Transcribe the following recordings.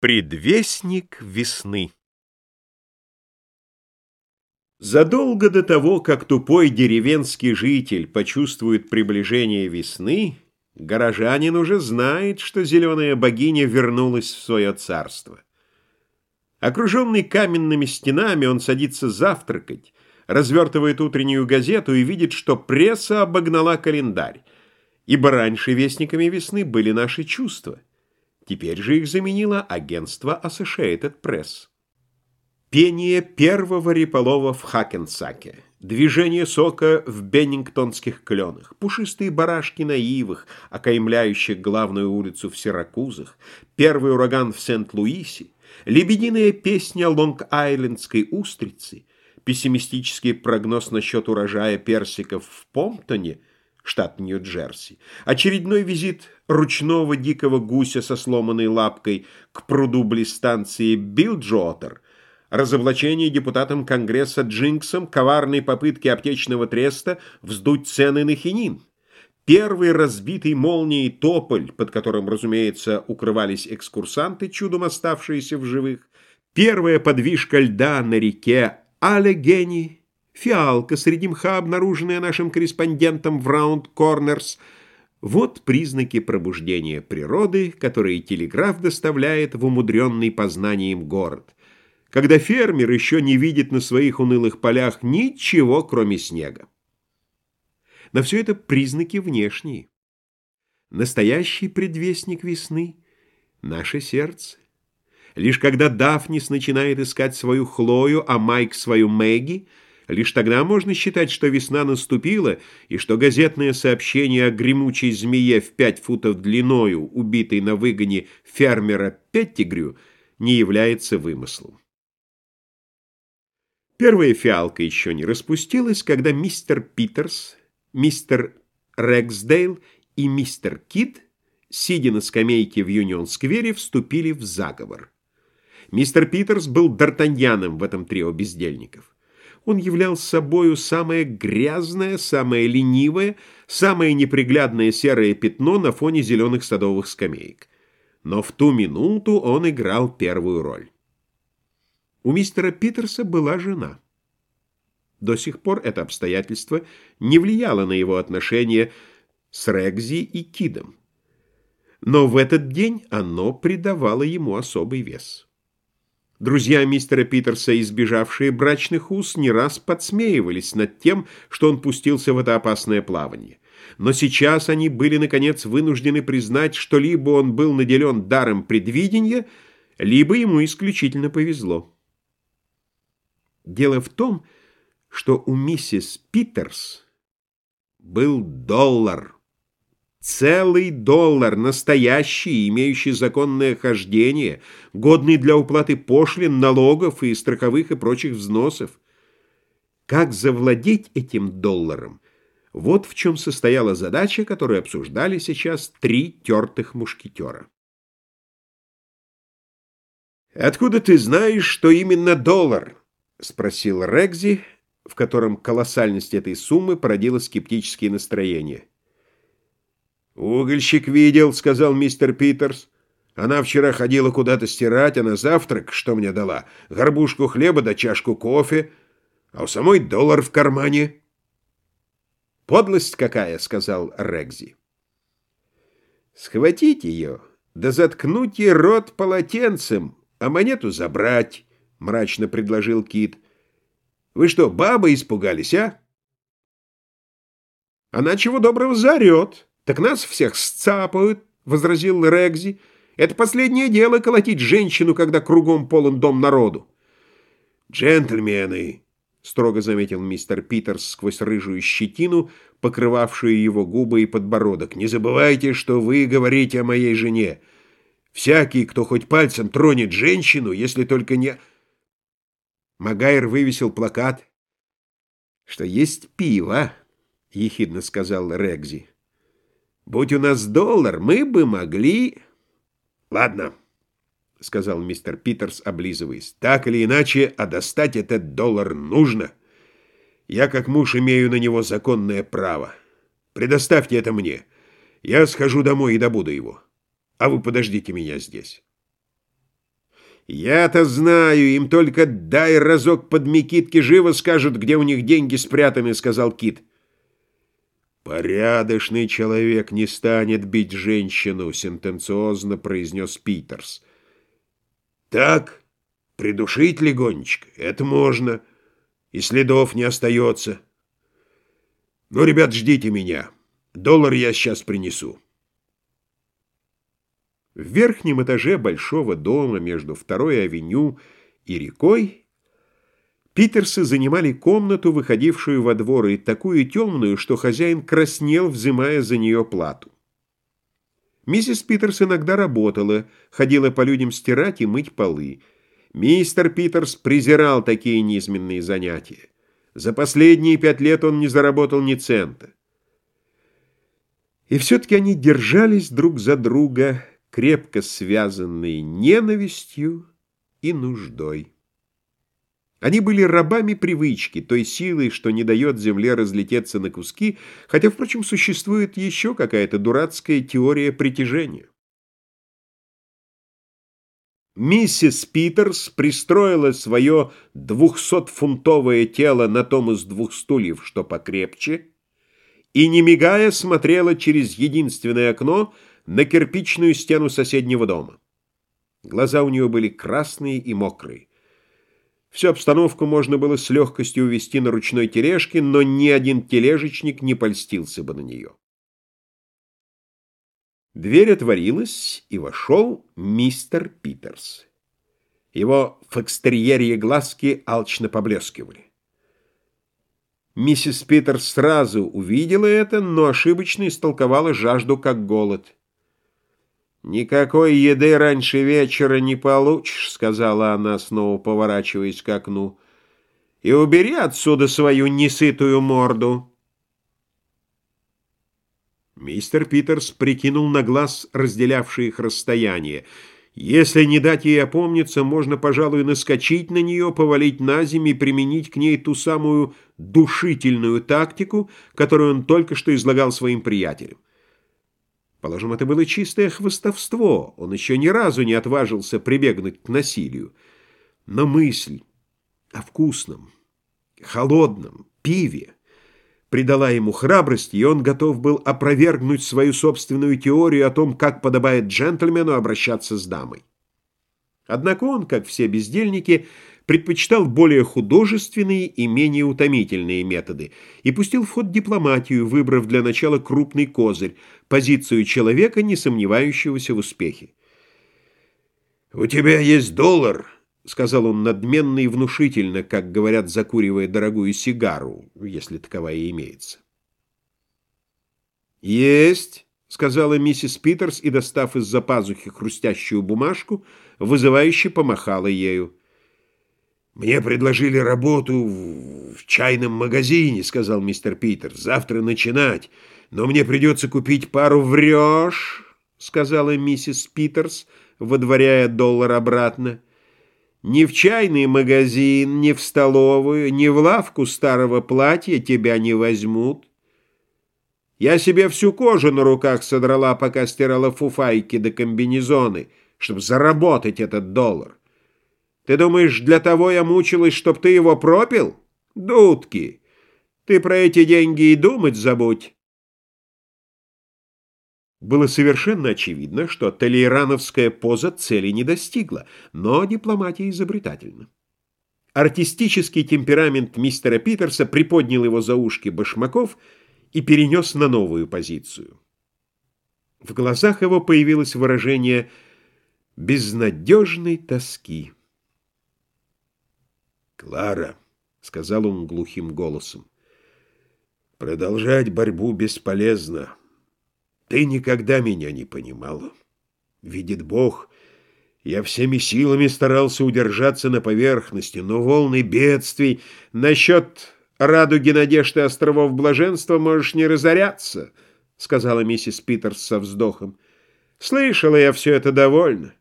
Предвестник весны Задолго до того, как тупой деревенский житель почувствует приближение весны, горожанин уже знает, что зеленая богиня вернулась в свое царство. Окруженный каменными стенами, он садится завтракать, развертывает утреннюю газету и видит, что пресса обогнала календарь, ибо раньше вестниками весны были наши чувства. Теперь же их заменило агентство Associated Press. Пение первого реполова в Хакенсаке, движение сока в беннингтонских кленах, пушистые барашки на ивах, окаймляющих главную улицу в Сиракузах, первый ураган в Сент-Луисе, лебединая песня Лонг-Айлендской устрицы, пессимистический прогноз насчет урожая персиков в Помптоне, штат Нью-Джерси, очередной визит ручного дикого гуся со сломанной лапкой к пруду близ станции Билджотер – разоблачение депутатом Конгресса Джинксом коварной попытки аптечного треста вздуть цены на хинин, первый разбитый молнией тополь, под которым, разумеется, укрывались экскурсанты, чудом оставшиеся в живых, первая подвижка льда на реке Аллегени, фиалка среди мха, обнаруженная нашим корреспондентом в Раунд Корнерс, вот признаки пробуждения природы, которые телеграф доставляет в умудренный познанием город – когда фермер еще не видит на своих унылых полях ничего, кроме снега. Но все это признаки внешние. Настоящий предвестник весны — наше сердце. Лишь когда Дафнис начинает искать свою Хлою, а Майк свою Мэгги, лишь тогда можно считать, что весна наступила, и что газетное сообщение о гремучей змее в пять футов длиною, убитой на выгоне фермера Петтигрю, не является вымыслом. Первая фиалка еще не распустилась, когда мистер Питерс, мистер Рексдейл и мистер Кит, сидя на скамейке в Юнион-сквере, вступили в заговор. Мистер Питерс был д'Артаньяном в этом трио бездельников. Он являл собою самое грязное, самое ленивое, самое неприглядное серое пятно на фоне зеленых садовых скамеек. Но в ту минуту он играл первую роль. У мистера Питерса была жена. До сих пор это обстоятельство не влияло на его отношения с Регзи и Кидом. Но в этот день оно придавало ему особый вес. Друзья мистера Питерса, избежавшие брачных уз, не раз подсмеивались над тем, что он пустился в это опасное плавание. Но сейчас они были, наконец, вынуждены признать, что либо он был наделен даром предвидения, либо ему исключительно повезло. Дело в том, что у миссис Питерс был доллар. Целый доллар, настоящий, имеющий законное хождение, годный для уплаты пошлин, налогов и страховых и прочих взносов. Как завладеть этим долларом? Вот в чем состояла задача, которую обсуждали сейчас три тертых мушкетера. «Откуда ты знаешь, что именно доллар?» — спросил Регзи, в котором колоссальность этой суммы породила скептические настроения. «Угольщик видел», — сказал мистер Питерс. «Она вчера ходила куда-то стирать, а на завтрак что мне дала? Горбушку хлеба да чашку кофе, а у самой доллар в кармане». «Подлость какая», — сказал Регзи. «Схватить ее, да заткнуть ей рот полотенцем, а монету забрать». — мрачно предложил Кит. «Вы что, бабы испугались, а?» «Она чего доброго заорет, так нас всех сцапают», — возразил Регзи. «Это последнее дело колотить женщину, когда кругом полон дом народу». «Джентльмены», — строго заметил мистер Питерс сквозь рыжую щетину, покрывавшую его губы и подбородок, «не забывайте, что вы говорите о моей жене. Всякий, кто хоть пальцем тронет женщину, если только не...» Магайр вывесил плакат, что есть пиво, — ехидно сказал Регзи. Будь у нас доллар, мы бы могли... Ладно, — сказал мистер Питерс, облизываясь. Так или иначе, а достать этот доллар нужно. Я, как муж, имею на него законное право. Предоставьте это мне. Я схожу домой и добуду его. А вы подождите меня здесь. Я-то знаю, им только дай разок под Микитки живо скажут, где у них деньги спрятаны, сказал Кит. Порядочный человек не станет бить женщину, сентенциозно произнес Питерс. Так, придушить легонечко, это можно, и следов не остается. Ну, ребят, ждите меня. Доллар я сейчас принесу. В верхнем этаже большого дома между второй авеню и рекой Питерсы занимали комнату, выходившую во двор, и такую темную, что хозяин краснел, взимая за нее плату. Миссис Питерс иногда работала, ходила по людям стирать и мыть полы. Мистер Питерс презирал такие низменные занятия. За последние пять лет он не заработал ни цента. И все-таки они держались друг за друга, крепко связанные ненавистью и нуждой. Они были рабами привычки, той силы, что не дает земле разлететься на куски, хотя, впрочем, существует еще какая-то дурацкая теория притяжения. Миссис Питерс пристроила свое двухсотфунтовое тело на том из двух стульев, что покрепче, и, не мигая, смотрела через единственное окно на кирпичную стену соседнего дома. Глаза у нее были красные и мокрые. Всю обстановку можно было с легкостью увести на ручной тележке, но ни один тележечник не польстился бы на нее. Дверь отворилась, и вошел мистер Питерс. Его фокстерьерье глазки алчно поблескивали. Миссис Питерс сразу увидела это, но ошибочно истолковала жажду как голод. «Никакой еды раньше вечера не получишь», — сказала она, снова поворачиваясь к окну. «И убери отсюда свою несытую морду». Мистер Питерс прикинул на глаз разделявшие их расстояние. Если не дать ей опомниться, можно, пожалуй, наскочить на нее, повалить на землю и применить к ней ту самую душительную тактику, которую он только что излагал своим приятелям. Положим, это было чистое хвостовство, он еще ни разу не отважился прибегнуть к насилию. Но мысль о вкусном, холодном пиве придала ему храбрость, и он готов был опровергнуть свою собственную теорию о том, как подобает джентльмену обращаться с дамой. Однако он, как все бездельники, предпочитал более художественные и менее утомительные методы и пустил в ход дипломатию, выбрав для начала крупный козырь, позицию человека, не сомневающегося в успехе. «У тебя есть доллар», — сказал он надменно и внушительно, как говорят, закуривая дорогую сигару, если таковая имеется. «Есть», — сказала миссис Питерс и, достав из-за пазухи хрустящую бумажку, вызывающе помахала ею. «Мне предложили работу в чайном магазине», — сказал мистер Питер. «Завтра начинать, но мне придется купить пару врешь», — сказала миссис Питерс, водворяя доллар обратно. «Ни в чайный магазин, ни в столовую, ни в лавку старого платья тебя не возьмут. Я себе всю кожу на руках содрала, пока стирала фуфайки до да комбинезоны, чтобы заработать этот доллар. Ты думаешь, для того я мучилась, чтоб ты его пропил? Дудки! Ты про эти деньги и думать забудь. Было совершенно очевидно, что толейрановская поза цели не достигла, но дипломатия изобретательна. Артистический темперамент мистера Питерса приподнял его за ушки башмаков и перенес на новую позицию. В глазах его появилось выражение безнадежной тоски. «Клара», — сказал он глухим голосом, — «продолжать борьбу бесполезно. Ты никогда меня не понимала. Видит Бог, я всеми силами старался удержаться на поверхности, но волны бедствий насчет радуги надежды островов блаженства можешь не разоряться», — сказала миссис Питерс со вздохом. «Слышала я все это довольно.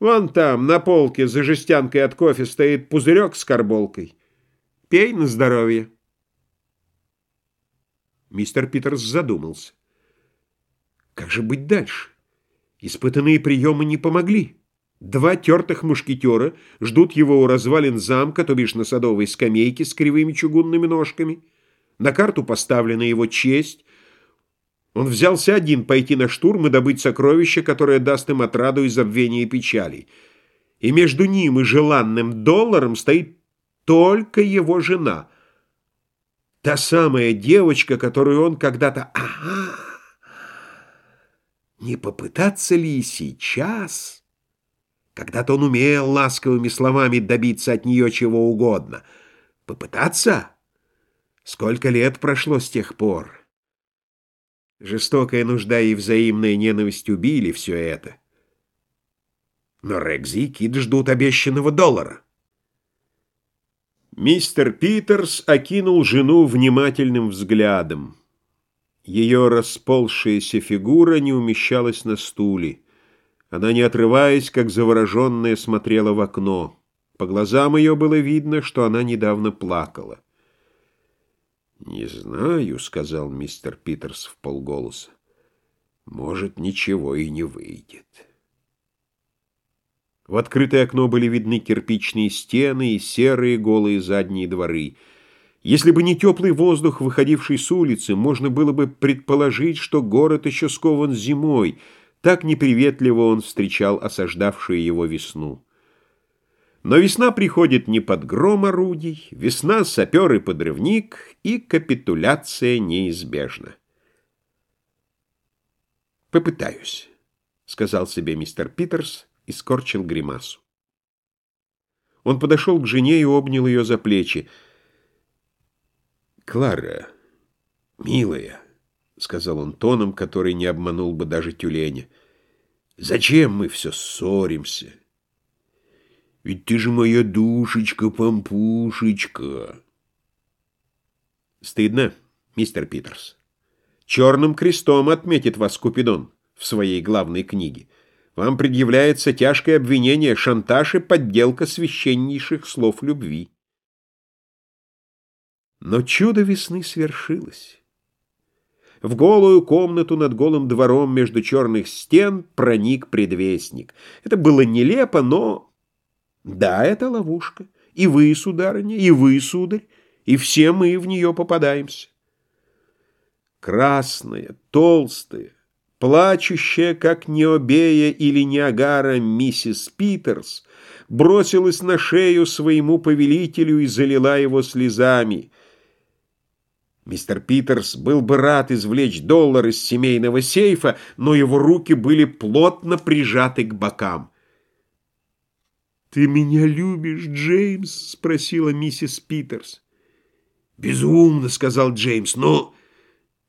Вон там, на полке, за жестянкой от кофе стоит пузырек с карболкой. Пей на здоровье. Мистер Питерс задумался. Как же быть дальше? Испытанные приемы не помогли. Два тертых мушкетера ждут его у развалин замка, то бишь на садовой скамейке с кривыми чугунными ножками. На карту поставлена его честь. Он взялся один пойти на штурм и добыть сокровище, которое даст им отраду и забвение печалей. И между ним и желанным долларом стоит только его жена. Та самая девочка, которую он когда-то... Ага! Не попытаться ли сейчас... Когда-то он умел ласковыми словами добиться от нее чего угодно. Попытаться? Сколько лет прошло с тех пор? Жестокая нужда и взаимная ненависть убили все это. Но Рекзи и Кит ждут обещанного доллара. Мистер Питерс окинул жену внимательным взглядом. Ее расползшаяся фигура не умещалась на стуле. Она, не отрываясь, как завороженная, смотрела в окно. По глазам ее было видно, что она недавно плакала. «Не знаю», — сказал мистер Питерс в полголоса. «Может, ничего и не выйдет». В открытое окно были видны кирпичные стены и серые голые задние дворы. Если бы не теплый воздух, выходивший с улицы, можно было бы предположить, что город еще скован зимой — так неприветливо он встречал осаждавшую его весну. Но весна приходит не под гром орудий, весна — сапер и подрывник, и капитуляция неизбежна. «Попытаюсь», — сказал себе мистер Питерс и скорчил гримасу. Он подошел к жене и обнял ее за плечи. «Клара, милая», — сказал он тоном, который не обманул бы даже тюленя. «Зачем мы все ссоримся? Ведь ты же моя душечка-пампушечка». «Стыдно, мистер Питерс. Черным крестом отметит вас Купидон в своей главной книге. Вам предъявляется тяжкое обвинение, шантаж и подделка священнейших слов любви». Но чудо весны свершилось. В голую комнату над голым двором между черных стен проник предвестник. Это было нелепо, но... Да, это ловушка. И вы, сударыня, и вы, сударь, и все мы в нее попадаемся. Красная, толстая, плачущая, как Необея или Ниагара, миссис Питерс, бросилась на шею своему повелителю и залила его слезами — Мистер Питерс был бы рад извлечь доллар из семейного сейфа, но его руки были плотно прижаты к бокам. «Ты меня любишь, Джеймс?» — спросила миссис Питерс. «Безумно», — сказал Джеймс, — «но...»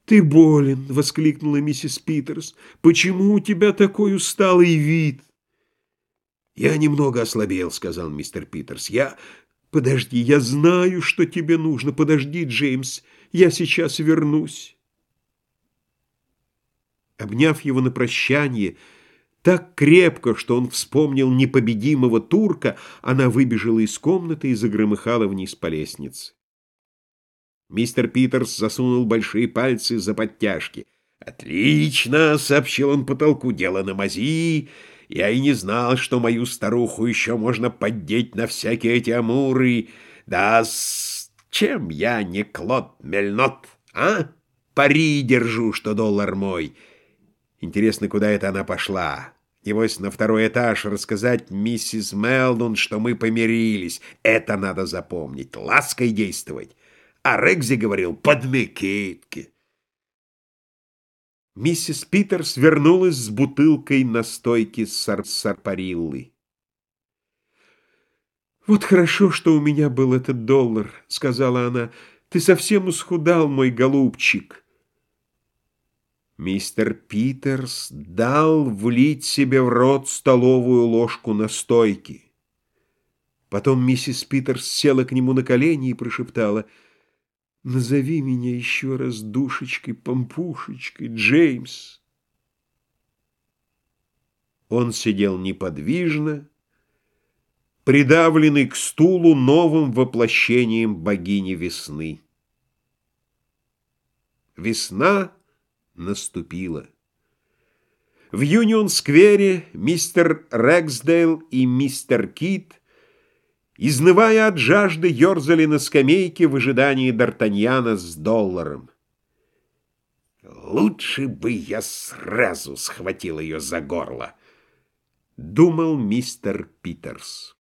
«Ты болен!» — воскликнула миссис Питерс. «Почему у тебя такой усталый вид?» «Я немного ослабел», — сказал мистер Питерс. «Я...» «Подожди, я знаю, что тебе нужно. Подожди, Джеймс, я сейчас вернусь». Обняв его на прощание, так крепко, что он вспомнил непобедимого турка, она выбежала из комнаты и загромыхала вниз по лестнице. Мистер Питерс засунул большие пальцы за подтяжки. «Отлично!» — сообщил он потолку. «Дело на мази!» Я и не знал, что мою старуху еще можно поддеть на всякие эти амуры. Да с чем я не Клод Мельнот, а? Пари держу, что доллар мой. Интересно, куда это она пошла? Небось, на второй этаж рассказать миссис Мелдон, что мы помирились. Это надо запомнить, лаской действовать. А Рекзи говорил «под Микитки». Миссис Питерс вернулась с бутылкой настойки сар сарпариллы. «Вот хорошо, что у меня был этот доллар», — сказала она. «Ты совсем усхудал, мой голубчик». Мистер Питерс дал влить себе в рот столовую ложку настойки. Потом миссис Питерс села к нему на колени и прошептала — Назови меня еще раз душечкой-помпушечкой, Джеймс. Он сидел неподвижно, придавленный к стулу новым воплощением богини весны. Весна наступила. В Юнион-сквере мистер Рексдейл и мистер Кит, изнывая от жажды, ерзали на скамейке в ожидании Д'Артаньяна с долларом. «Лучше бы я сразу схватил ее за горло», — думал мистер Питерс.